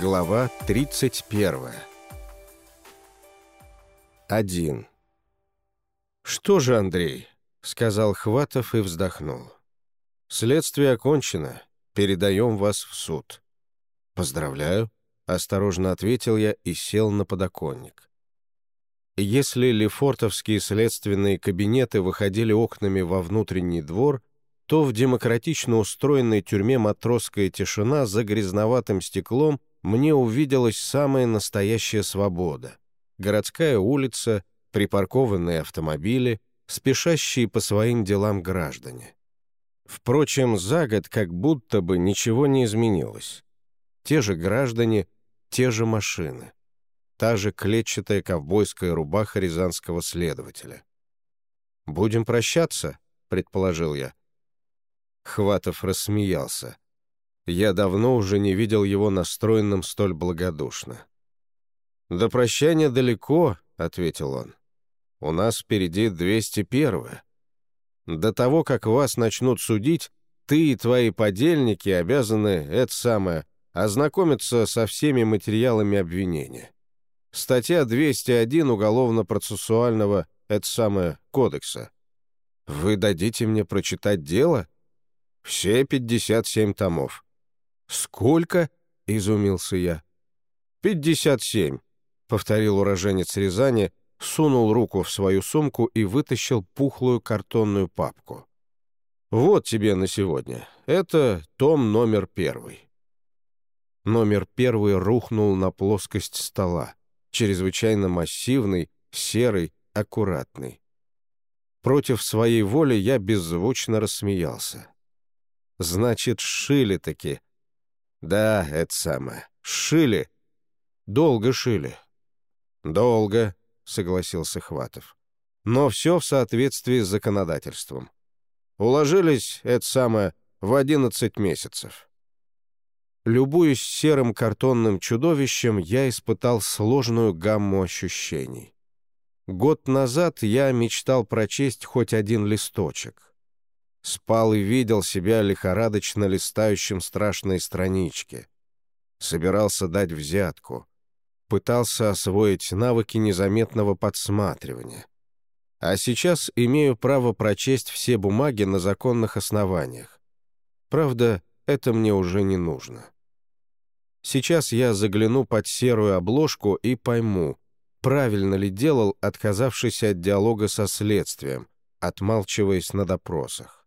Глава 31 1. «Что же, Андрей?» — сказал Хватов и вздохнул. «Следствие окончено. Передаем вас в суд». «Поздравляю», — осторожно ответил я и сел на подоконник. Если лефортовские следственные кабинеты выходили окнами во внутренний двор, то в демократично устроенной тюрьме «Матросская тишина» за грязноватым стеклом мне увиделась самая настоящая свобода. Городская улица, припаркованные автомобили, спешащие по своим делам граждане. Впрочем, за год как будто бы ничего не изменилось. Те же граждане, те же машины. Та же клетчатая ковбойская рубаха рязанского следователя. «Будем прощаться», — предположил я. Хватов рассмеялся. Я давно уже не видел его настроенным столь благодушно. «До прощания далеко», — ответил он. «У нас впереди 201 До того, как вас начнут судить, ты и твои подельники обязаны, это самое, ознакомиться со всеми материалами обвинения. Статья 201 Уголовно-процессуального, это самое, кодекса. Вы дадите мне прочитать дело? Все 57 томов. «Сколько?» — изумился я. «Пятьдесят семь», — повторил уроженец Рязани, сунул руку в свою сумку и вытащил пухлую картонную папку. «Вот тебе на сегодня. Это том номер первый». Номер первый рухнул на плоскость стола, чрезвычайно массивный, серый, аккуратный. Против своей воли я беззвучно рассмеялся. «Значит, шили-таки», «Да, это самое. Шили. Долго шили». «Долго», — согласился Хватов. «Но все в соответствии с законодательством. Уложились, это самое, в одиннадцать месяцев». Любуясь серым картонным чудовищем, я испытал сложную гамму ощущений. Год назад я мечтал прочесть хоть один листочек. Спал и видел себя лихорадочно листающим страшные странички. Собирался дать взятку. Пытался освоить навыки незаметного подсматривания. А сейчас имею право прочесть все бумаги на законных основаниях. Правда, это мне уже не нужно. Сейчас я загляну под серую обложку и пойму, правильно ли делал, отказавшись от диалога со следствием, отмалчиваясь на допросах.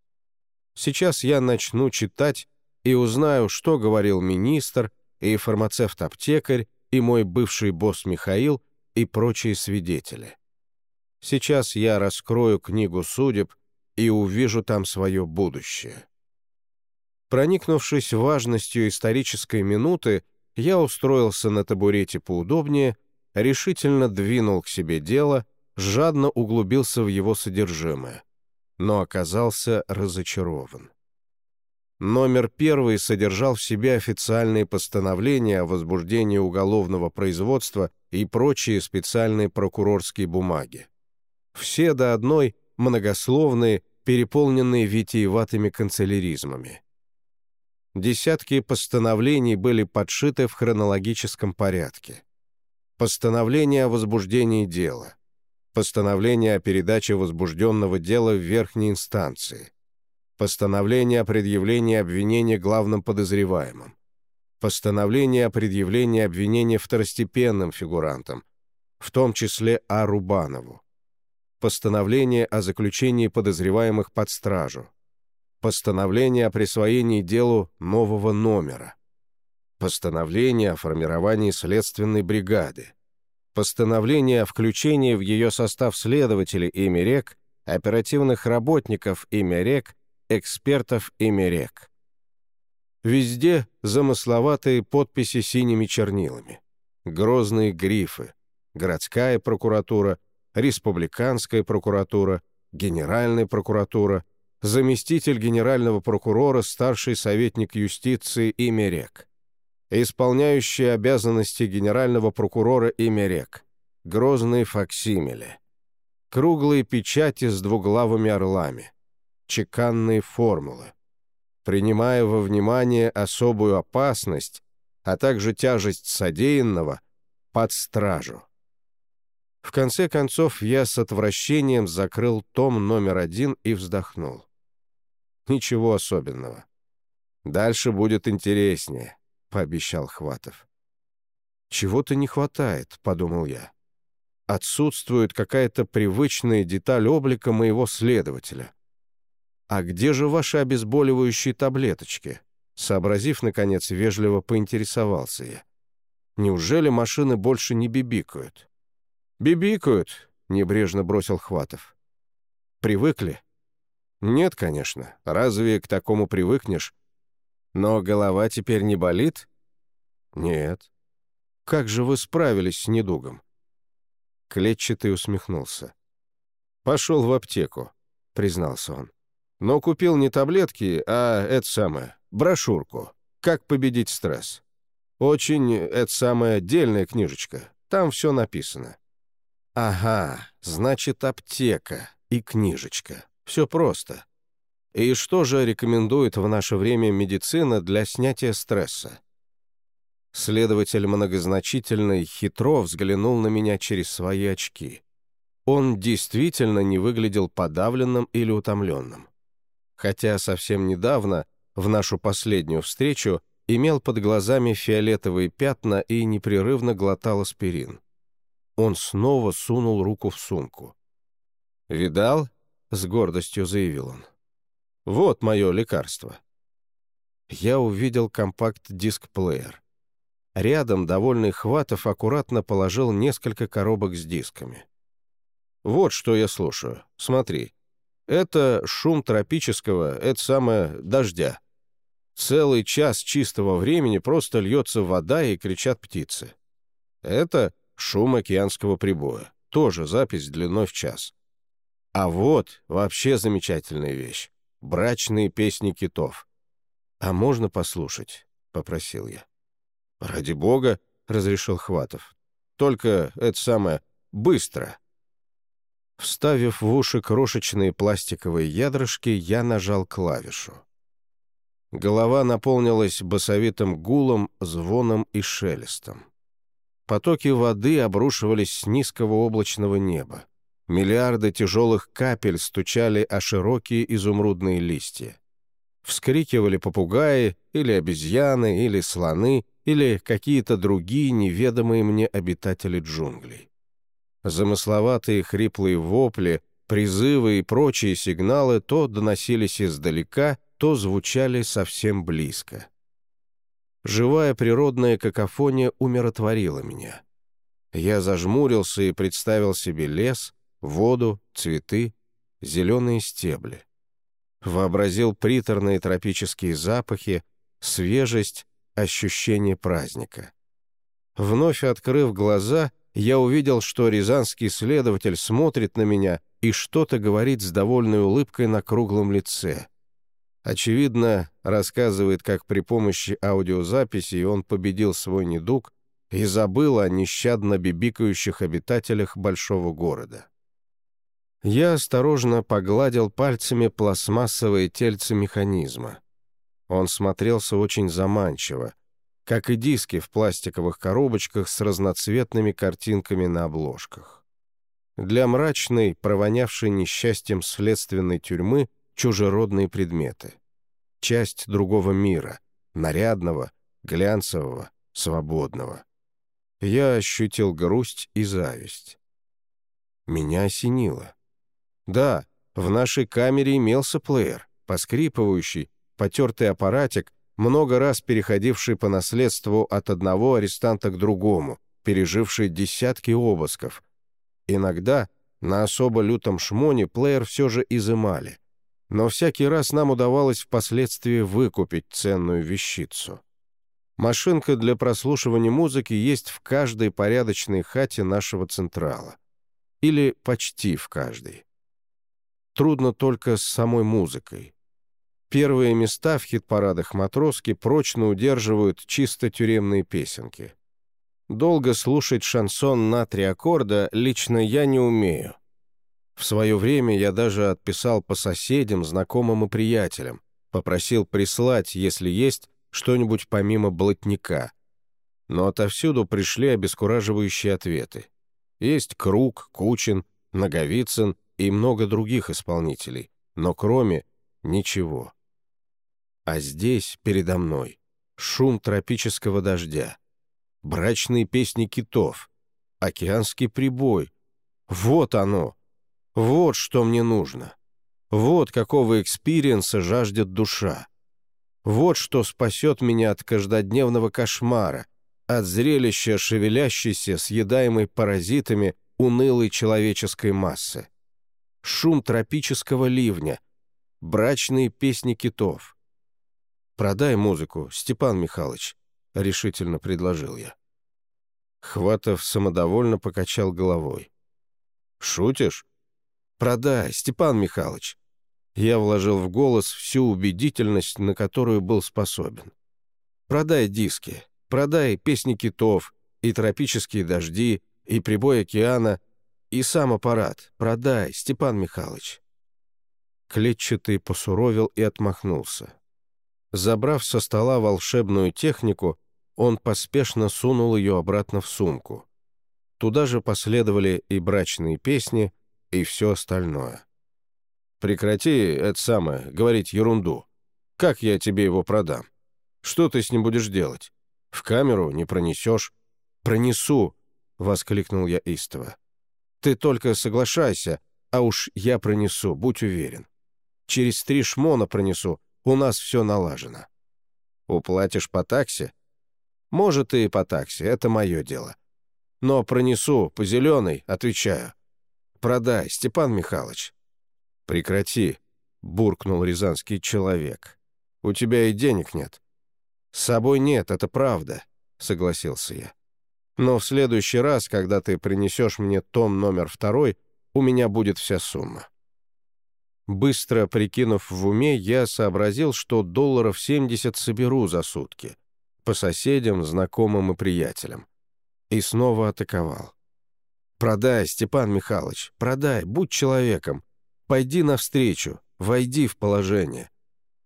Сейчас я начну читать и узнаю, что говорил министр и фармацевт-аптекарь, и мой бывший босс Михаил, и прочие свидетели. Сейчас я раскрою книгу судеб и увижу там свое будущее. Проникнувшись важностью исторической минуты, я устроился на табурете поудобнее, решительно двинул к себе дело, жадно углубился в его содержимое но оказался разочарован. Номер первый содержал в себе официальные постановления о возбуждении уголовного производства и прочие специальные прокурорские бумаги. Все до одной многословные, переполненные витиеватыми канцеляризмами. Десятки постановлений были подшиты в хронологическом порядке. Постановление о возбуждении дела — постановление о передаче возбужденного дела в верхней инстанции, постановление о предъявлении обвинения главным подозреваемым, постановление о предъявлении обвинения второстепенным фигурантам, в том числе А. Рубанову, постановление о заключении подозреваемых под стражу, постановление о присвоении делу нового номера, постановление о формировании следственной бригады, постановление о включении в ее состав следователей имя РЕК, оперативных работников имя РЕК, экспертов имя РЕК. Везде замысловатые подписи синими чернилами, грозные грифы, городская прокуратура, республиканская прокуратура, генеральная прокуратура, заместитель генерального прокурора, старший советник юстиции имя РЕК исполняющий обязанности генерального прокурора имя рек, грозные факсимили, круглые печати с двуглавыми орлами, чеканные формулы. Принимая во внимание особую опасность, а также тяжесть содеянного под стражу. В конце концов, я с отвращением закрыл том номер один и вздохнул. Ничего особенного. Дальше будет интереснее, пообещал Хватов. Чего-то не хватает, подумал я. Отсутствует какая-то привычная деталь облика моего следователя. А где же ваши обезболивающие таблеточки? Сообразив, наконец, вежливо поинтересовался я. Неужели машины больше не бибикают? «Бибикают», — небрежно бросил Хватов. «Привыкли?» «Нет, конечно. Разве к такому привыкнешь? Но голова теперь не болит?» «Нет». «Как же вы справились с недугом?» Клетчатый усмехнулся. «Пошел в аптеку», — признался он. «Но купил не таблетки, а это самое, брошюрку. Как победить стресс. Очень, это самая отдельная книжечка. Там все написано. Ага, значит, аптека и книжечка. Все просто. И что же рекомендует в наше время медицина для снятия стресса? Следователь многозначительно хитро взглянул на меня через свои очки. Он действительно не выглядел подавленным или утомленным. Хотя совсем недавно, в нашу последнюю встречу, имел под глазами фиолетовые пятна и непрерывно глотал аспирин. Он снова сунул руку в сумку. «Видал?» — с гордостью заявил он. «Вот мое лекарство». Я увидел компакт-диск-плеер. Рядом довольный Хватов аккуратно положил несколько коробок с дисками. «Вот что я слушаю. Смотри. Это шум тропического, это самое, дождя. Целый час чистого времени просто льется вода и кричат птицы. Это Шум океанского прибоя. Тоже запись длиной в час. А вот вообще замечательная вещь. Брачные песни китов. «А можно послушать?» — попросил я. «Ради бога», — разрешил Хватов. «Только это самое быстро». Вставив в уши крошечные пластиковые ядрышки, я нажал клавишу. Голова наполнилась басовитым гулом, звоном и шелестом. Потоки воды обрушивались с низкого облачного неба. Миллиарды тяжелых капель стучали о широкие изумрудные листья. Вскрикивали попугаи, или обезьяны, или слоны, или какие-то другие неведомые мне обитатели джунглей. Замысловатые хриплые вопли, призывы и прочие сигналы то доносились издалека, то звучали совсем близко. Живая природная какофония умиротворила меня. Я зажмурился и представил себе лес, воду, цветы, зеленые стебли. Вообразил приторные тропические запахи, свежесть, ощущение праздника. Вновь открыв глаза, я увидел, что рязанский следователь смотрит на меня и что-то говорит с довольной улыбкой на круглом лице — Очевидно, рассказывает, как при помощи аудиозаписи он победил свой недуг и забыл о нещадно бибикающих обитателях большого города. Я осторожно погладил пальцами пластмассовые тельце механизма. Он смотрелся очень заманчиво, как и диски в пластиковых коробочках с разноцветными картинками на обложках. Для мрачной, провонявшей несчастьем следственной тюрьмы — чужеродные предметы. Часть другого мира, нарядного, глянцевого, свободного. Я ощутил грусть и зависть. Меня осенило. Да, в нашей камере имелся плеер, поскрипывающий, потертый аппаратик, много раз переходивший по наследству от одного арестанта к другому, переживший десятки обысков. Иногда на особо лютом шмоне плеер все же изымали но всякий раз нам удавалось впоследствии выкупить ценную вещицу. Машинка для прослушивания музыки есть в каждой порядочной хате нашего Централа. Или почти в каждой. Трудно только с самой музыкой. Первые места в хит-парадах матроски прочно удерживают чисто тюремные песенки. Долго слушать шансон на три аккорда лично я не умею. В свое время я даже отписал по соседям, знакомым и приятелям, попросил прислать, если есть, что-нибудь помимо блатника, но отовсюду пришли обескураживающие ответы. Есть Круг, Кучин, Наговицын и много других исполнителей, но кроме ничего. А здесь, передо мной, шум тропического дождя, брачные песни китов, океанский прибой. Вот оно! Вот что мне нужно! Вот какого experience а жаждет душа! Вот что спасет меня от каждодневного кошмара, от зрелища шевелящейся, съедаемой паразитами унылой человеческой массы. Шум тропического ливня, брачные песни китов. «Продай музыку, Степан Михайлович», — решительно предложил я. Хватов самодовольно покачал головой. «Шутишь? Продай, Степан Михайлович». Я вложил в голос всю убедительность, на которую был способен. «Продай диски, продай песни китов, и тропические дожди, и прибой океана, и сам аппарат. Продай, Степан Михайлович». Клетчатый посуровил и отмахнулся. Забрав со стола волшебную технику, он поспешно сунул ее обратно в сумку. Туда же последовали и брачные песни, и все остальное. «Прекрати, это самое, говорить ерунду. Как я тебе его продам? Что ты с ним будешь делать? В камеру не пронесешь?» «Пронесу!» — воскликнул я истово. «Ты только соглашайся, а уж я пронесу, будь уверен. Через три шмона пронесу, у нас все налажено». «Уплатишь по такси?» «Может, и по такси, это мое дело. Но пронесу, по зеленой, отвечаю. Продай, Степан Михайлович». «Прекрати», — буркнул рязанский человек. «У тебя и денег нет». «С собой нет, это правда», — согласился я. «Но в следующий раз, когда ты принесешь мне том номер второй, у меня будет вся сумма». Быстро прикинув в уме, я сообразил, что долларов 70 соберу за сутки. По соседям, знакомым и приятелям. И снова атаковал. «Продай, Степан Михайлович, продай, будь человеком. Пойди навстречу, войди в положение.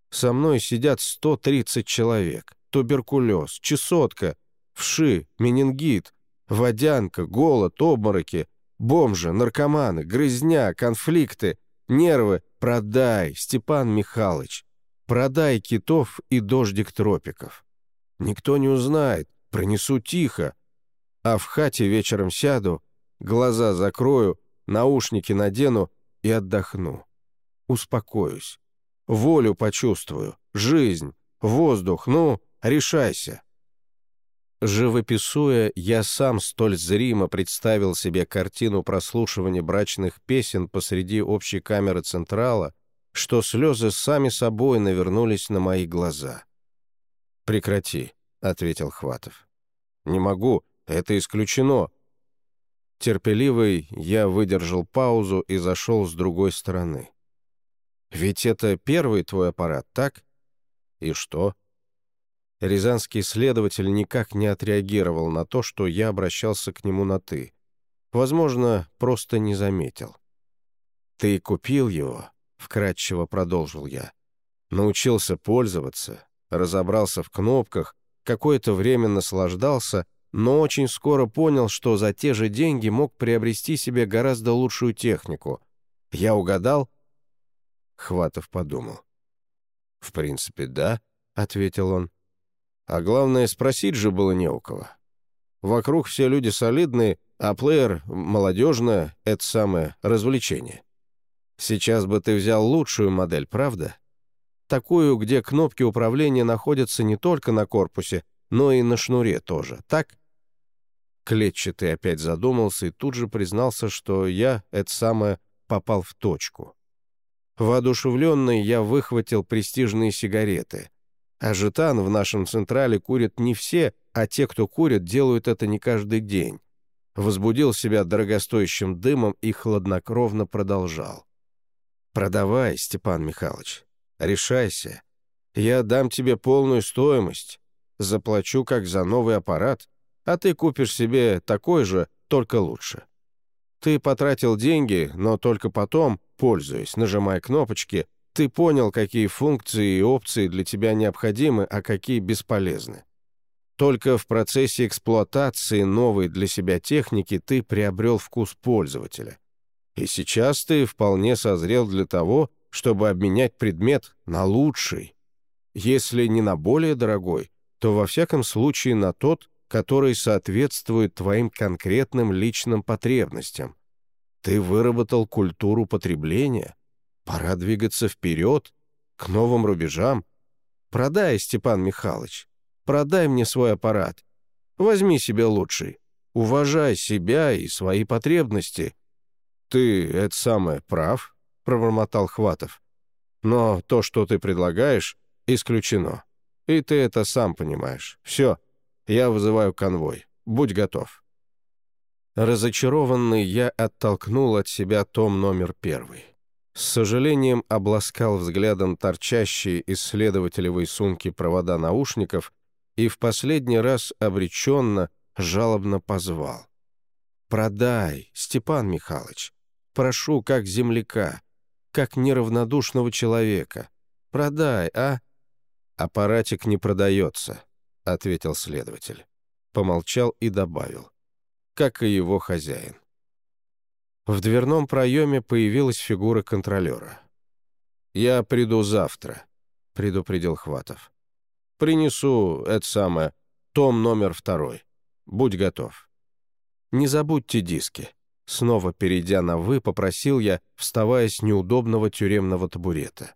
Со мной сидят 130 человек. Туберкулез, чесотка, вши, менингит, водянка, голод, обмороки, бомжи, наркоманы, грызня, конфликты — Нервы продай, Степан Михайлович. Продай китов и дождик тропиков. Никто не узнает, пронесу тихо. А в хате вечером сяду, глаза закрою, наушники надену и отдохну. Успокоюсь. Волю почувствую, жизнь, воздух, ну, решайся. Живописуя, я сам столь зримо представил себе картину прослушивания брачных песен посреди общей камеры Централа, что слезы сами собой навернулись на мои глаза. «Прекрати», — ответил Хватов. «Не могу, это исключено». Терпеливый, я выдержал паузу и зашел с другой стороны. «Ведь это первый твой аппарат, так? И что?» Рязанский следователь никак не отреагировал на то, что я обращался к нему на «ты». Возможно, просто не заметил. «Ты купил его?» — вкратчиво продолжил я. «Научился пользоваться, разобрался в кнопках, какое-то время наслаждался, но очень скоро понял, что за те же деньги мог приобрести себе гораздо лучшую технику. Я угадал?» Хватов подумал. «В принципе, да», — ответил он. А главное, спросить же было не у кого. Вокруг все люди солидные, а плеер молодежное — это самое развлечение. Сейчас бы ты взял лучшую модель, правда? Такую, где кнопки управления находятся не только на корпусе, но и на шнуре тоже, так? Клетчатый опять задумался и тут же признался, что я, это самое, попал в точку. Воодушевленный я выхватил престижные сигареты — а жетан в нашем Централе курят не все, а те, кто курит, делают это не каждый день. Возбудил себя дорогостоящим дымом и хладнокровно продолжал. «Продавай, Степан Михайлович. Решайся. Я дам тебе полную стоимость. Заплачу как за новый аппарат, а ты купишь себе такой же, только лучше. Ты потратил деньги, но только потом, пользуясь, нажимая кнопочки, ты понял, какие функции и опции для тебя необходимы, а какие бесполезны. Только в процессе эксплуатации новой для себя техники ты приобрел вкус пользователя. И сейчас ты вполне созрел для того, чтобы обменять предмет на лучший. Если не на более дорогой, то во всяком случае на тот, который соответствует твоим конкретным личным потребностям. Ты выработал культуру потребления. Пора двигаться вперед, к новым рубежам. Продай, Степан Михайлович, продай мне свой аппарат. Возьми себе лучший. Уважай себя и свои потребности. Ты, это самое, прав, пробормотал Хватов. Но то, что ты предлагаешь, исключено. И ты это сам понимаешь. Все, я вызываю конвой. Будь готов. Разочарованный, я оттолкнул от себя том номер первый. С сожалением обласкал взглядом торчащие из следователевой сумки провода наушников и в последний раз обреченно, жалобно позвал. «Продай, Степан Михайлович. Прошу, как земляка как неравнодушного человека. Продай, а?» «Аппаратик не продается», — ответил следователь. Помолчал и добавил. «Как и его хозяин». В дверном проеме появилась фигура контролера. «Я приду завтра», — предупредил Хватов. «Принесу, это самое, том номер второй. Будь готов. Не забудьте диски. Снова перейдя на «вы», попросил я, вставая с неудобного тюремного табурета.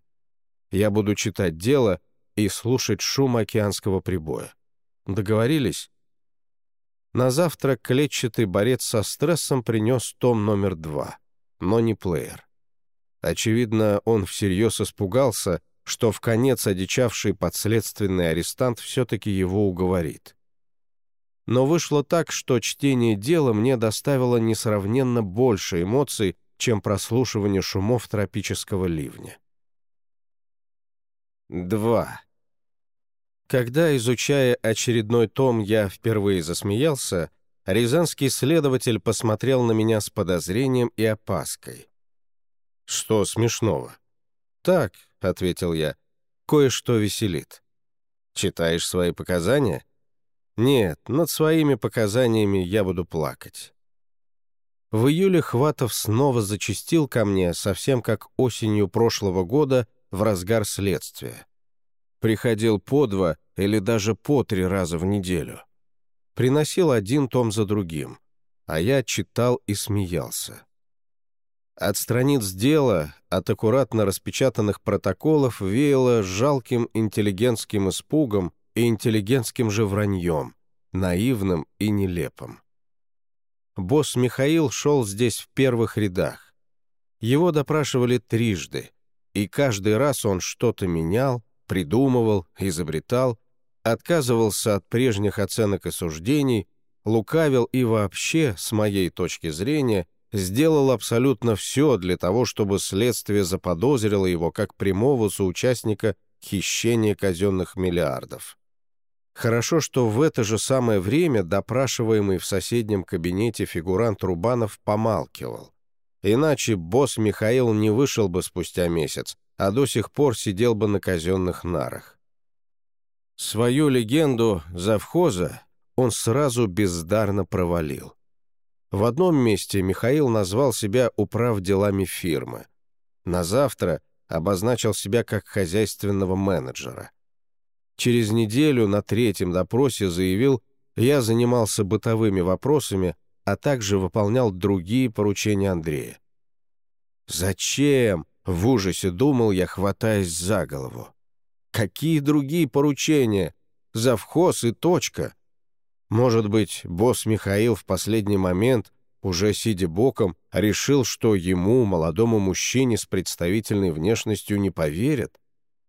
Я буду читать дело и слушать шум океанского прибоя. Договорились? На завтра клетчатый борец со стрессом принес том номер два, но не плеер. Очевидно, он всерьез испугался, что в конец одичавший подследственный арестант все-таки его уговорит но вышло так, что чтение дела мне доставило несравненно больше эмоций, чем прослушивание шумов тропического ливня. 2. Когда, изучая очередной том, я впервые засмеялся, рязанский следователь посмотрел на меня с подозрением и опаской. «Что смешного?» «Так», — ответил я, — «кое-что веселит». «Читаешь свои показания?» Нет, над своими показаниями я буду плакать. В июле Хватов снова зачастил ко мне, совсем как осенью прошлого года, в разгар следствия. Приходил по два или даже по три раза в неделю. Приносил один том за другим, а я читал и смеялся. От страниц дела, от аккуратно распечатанных протоколов веяло жалким интеллигентским испугом и интеллигентским же враньем, наивным и нелепым. Босс Михаил шел здесь в первых рядах. Его допрашивали трижды, и каждый раз он что-то менял, придумывал, изобретал, отказывался от прежних оценок и суждений, лукавил и вообще, с моей точки зрения, сделал абсолютно все для того, чтобы следствие заподозрило его как прямого соучастника хищения казенных миллиардов. Хорошо, что в это же самое время допрашиваемый в соседнем кабинете фигурант Рубанов помалкивал. Иначе босс Михаил не вышел бы спустя месяц, а до сих пор сидел бы на казенных нарах. Свою легенду завхоза он сразу бездарно провалил. В одном месте Михаил назвал себя управ делами фирмы. На завтра обозначил себя как хозяйственного менеджера. Через неделю на третьем допросе заявил, я занимался бытовыми вопросами, а также выполнял другие поручения Андрея. «Зачем?» — в ужасе думал я, хватаясь за голову. «Какие другие поручения? Завхоз и точка». Может быть, босс Михаил в последний момент, уже сидя боком, решил, что ему, молодому мужчине с представительной внешностью, не поверят?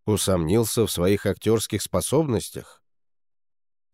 Усомнился в своих актерских способностях?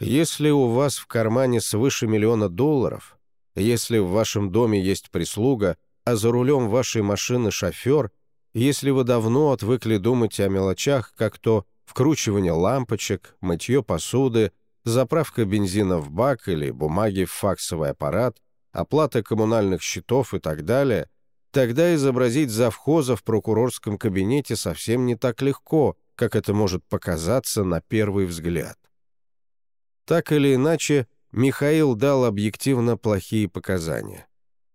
Если у вас в кармане свыше миллиона долларов, если в вашем доме есть прислуга, а за рулем вашей машины шофер, если вы давно отвыкли думать о мелочах, как то вкручивание лампочек, мытье посуды, заправка бензина в бак или бумаги в факсовый аппарат, оплата коммунальных счетов и так далее – Тогда изобразить завхоза в прокурорском кабинете совсем не так легко, как это может показаться на первый взгляд. Так или иначе, Михаил дал объективно плохие показания.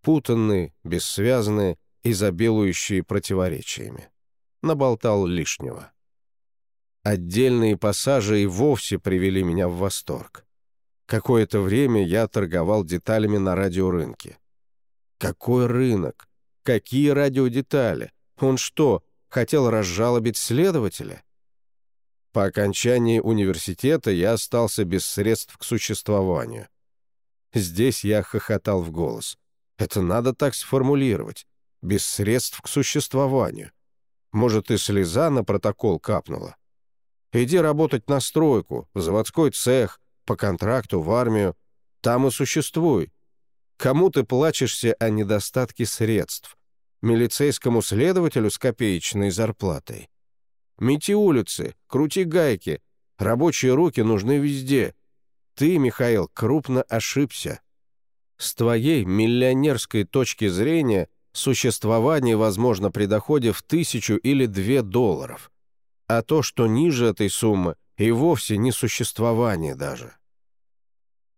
Путанные, бессвязные, изобилующие противоречиями. Наболтал лишнего. Отдельные пассажи и вовсе привели меня в восторг. Какое-то время я торговал деталями на радиорынке. Какой рынок? Какие радиодетали? Он что, хотел разжалобить следователя? По окончании университета я остался без средств к существованию. Здесь я хохотал в голос. Это надо так сформулировать. Без средств к существованию. Может, и слеза на протокол капнула. Иди работать на стройку, в заводской цех, по контракту, в армию. Там и существуй. Кому ты плачешься о недостатке средств? Милицейскому следователю с копеечной зарплатой? Мети улицы, крути гайки. Рабочие руки нужны везде. Ты, Михаил, крупно ошибся. С твоей миллионерской точки зрения существование возможно при доходе в тысячу или две долларов. А то, что ниже этой суммы, и вовсе не существование даже.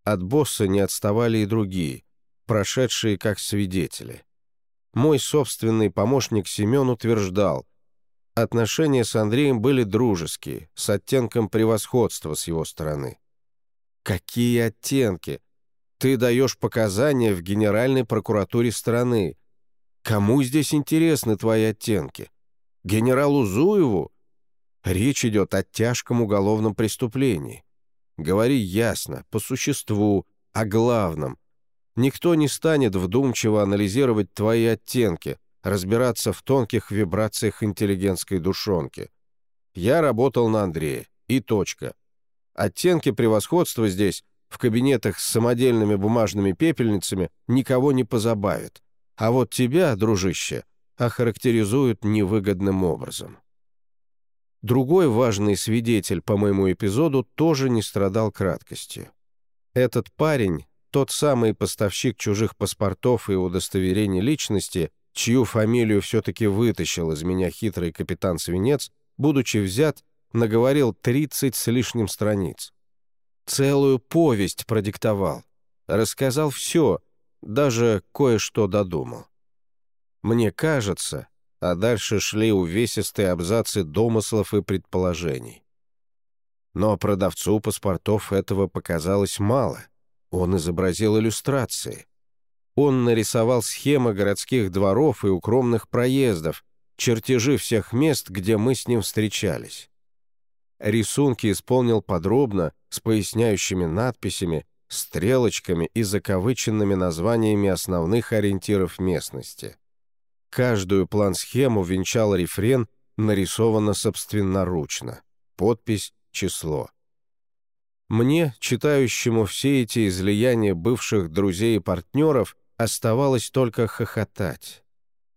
От босса не отставали и другие, прошедшие как свидетели. Мой собственный помощник Семен утверждал, отношения с Андреем были дружеские, с оттенком превосходства с его стороны. Какие оттенки? Ты даешь показания в Генеральной прокуратуре страны. Кому здесь интересны твои оттенки? Генералу Зуеву? Речь идет о тяжком уголовном преступлении. Говори ясно, по существу, о главном. Никто не станет вдумчиво анализировать твои оттенки, разбираться в тонких вибрациях интеллигентской душонки. Я работал на Андрея. И точка. Оттенки превосходства здесь, в кабинетах с самодельными бумажными пепельницами, никого не позабавят. А вот тебя, дружище, охарактеризуют невыгодным образом. Другой важный свидетель по моему эпизоду тоже не страдал краткостью. Этот парень, тот самый поставщик чужих паспортов и удостоверений личности, чью фамилию все-таки вытащил из меня хитрый капитан Свинец, будучи взят, наговорил 30 с лишним страниц. Целую повесть продиктовал. Рассказал все, даже кое-что додумал. Мне кажется, а дальше шли увесистые абзацы домыслов и предположений. Но продавцу паспортов этого показалось мало. Он изобразил иллюстрации. Он нарисовал схемы городских дворов и укромных проездов, чертежи всех мест, где мы с ним встречались. Рисунки исполнил подробно, с поясняющими надписями, стрелочками и закавыченными названиями основных ориентиров местности. Каждую план-схему венчал рефрен, нарисовано собственноручно. Подпись, число. Мне, читающему все эти излияния бывших друзей и партнеров, оставалось только хохотать.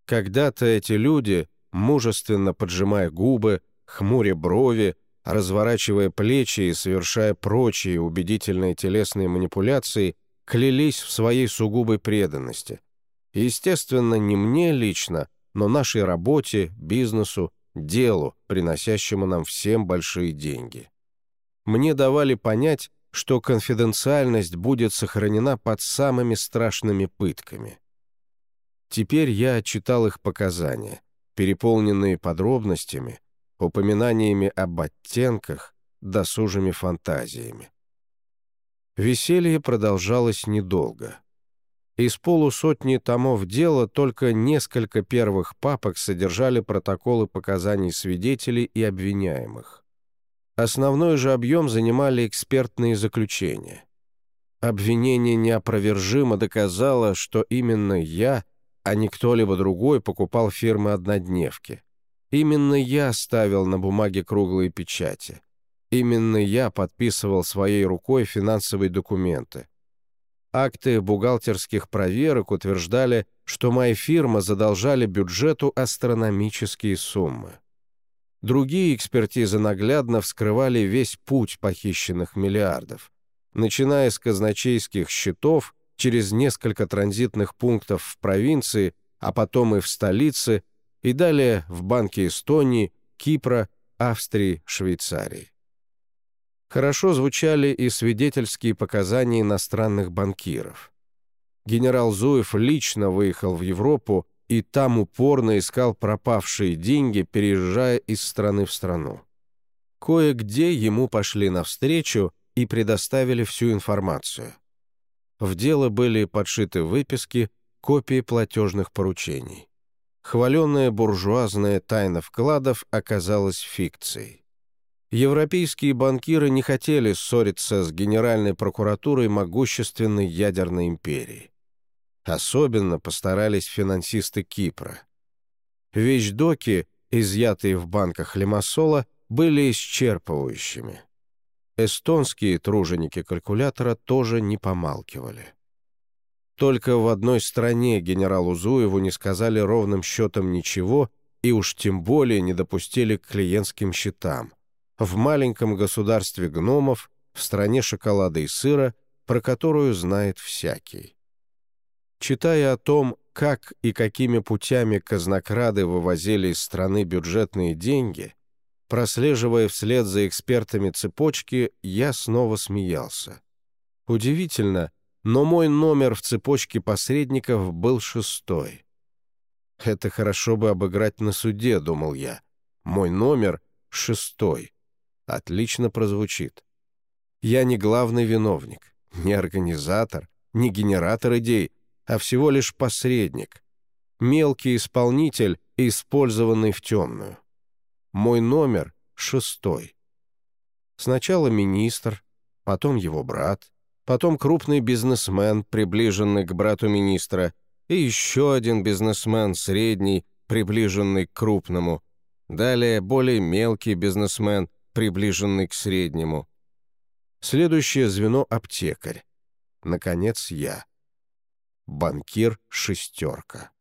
Когда-то эти люди, мужественно поджимая губы, хмуря брови, разворачивая плечи и совершая прочие убедительные телесные манипуляции, клялись в своей сугубой преданности, Естественно, не мне лично, но нашей работе, бизнесу, делу, приносящему нам всем большие деньги. Мне давали понять, что конфиденциальность будет сохранена под самыми страшными пытками. Теперь я читал их показания, переполненные подробностями, упоминаниями об оттенках, досужими фантазиями. Веселье продолжалось недолго. Из полусотни томов дела только несколько первых папок содержали протоколы показаний свидетелей и обвиняемых. Основной же объем занимали экспертные заключения. Обвинение неопровержимо доказало, что именно я, а не кто-либо другой, покупал фирмы-однодневки. Именно я ставил на бумаге круглые печати. Именно я подписывал своей рукой финансовые документы. Акты бухгалтерских проверок утверждали, что моя фирма задолжали бюджету астрономические суммы. Другие экспертизы наглядно вскрывали весь путь похищенных миллиардов, начиная с казначейских счетов через несколько транзитных пунктов в провинции, а потом и в столице, и далее в Банке Эстонии, Кипра, Австрии, Швейцарии. Хорошо звучали и свидетельские показания иностранных банкиров. Генерал Зуев лично выехал в Европу и там упорно искал пропавшие деньги, переезжая из страны в страну. Кое-где ему пошли навстречу и предоставили всю информацию. В дело были подшиты выписки, копии платежных поручений. Хваленная буржуазная тайна вкладов оказалась фикцией. Европейские банкиры не хотели ссориться с Генеральной прокуратурой могущественной ядерной империи. Особенно постарались финансисты Кипра. Вещдоки, изъятые в банках Лимассола, были исчерпывающими. Эстонские труженики калькулятора тоже не помалкивали. Только в одной стране генералу Зуеву не сказали ровным счетом ничего и уж тем более не допустили к клиентским счетам. В маленьком государстве гномов, в стране шоколада и сыра, про которую знает всякий. Читая о том, как и какими путями казнокрады вывозили из страны бюджетные деньги, прослеживая вслед за экспертами цепочки, я снова смеялся. Удивительно, но мой номер в цепочке посредников был шестой. Это хорошо бы обыграть на суде, думал я. Мой номер шестой. Отлично прозвучит. Я не главный виновник, не организатор, не генератор идей, а всего лишь посредник. Мелкий исполнитель, использованный в темную. Мой номер шестой. Сначала министр, потом его брат, потом крупный бизнесмен, приближенный к брату министра, и еще один бизнесмен, средний, приближенный к крупному, далее более мелкий бизнесмен, приближенный к среднему. Следующее звено — аптекарь. Наконец, я. Банкир «шестерка».